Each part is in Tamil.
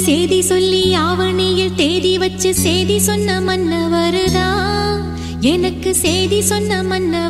சேதி சொல்லி ஆவணியில் தேதி வச்சு சேதி சொன்ன மன்ன வருதா எனக்கு சேதி சொன்ன மன்னவர்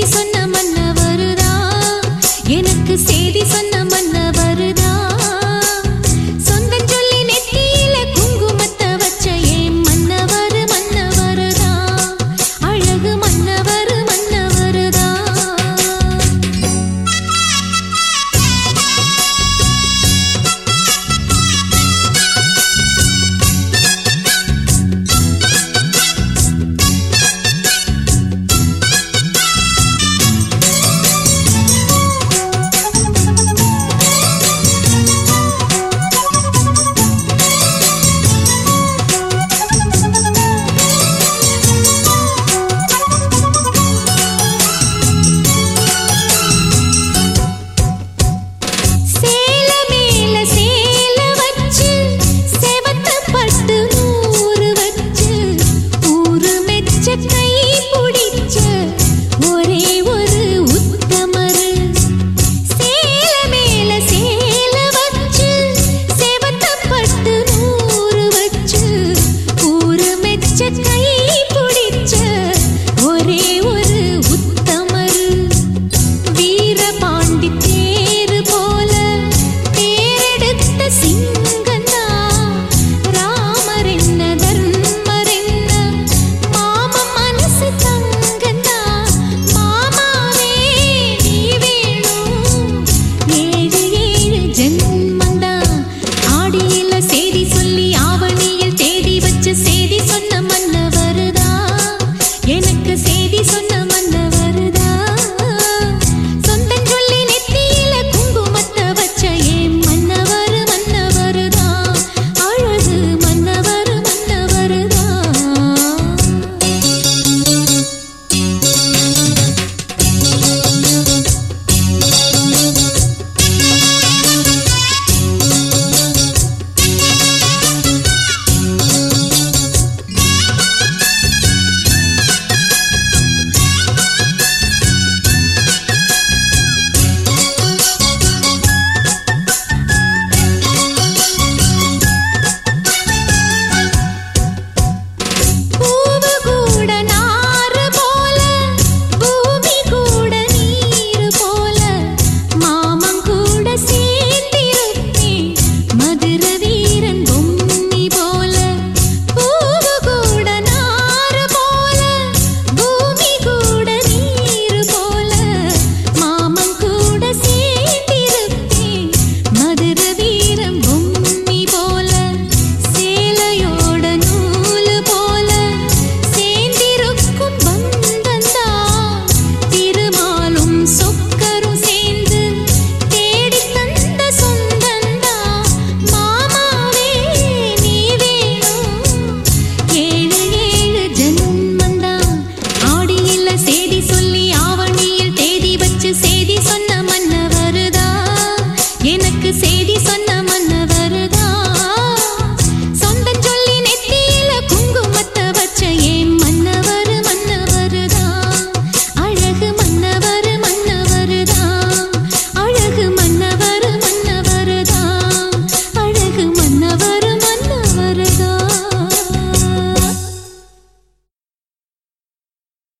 Nabi எனக்கு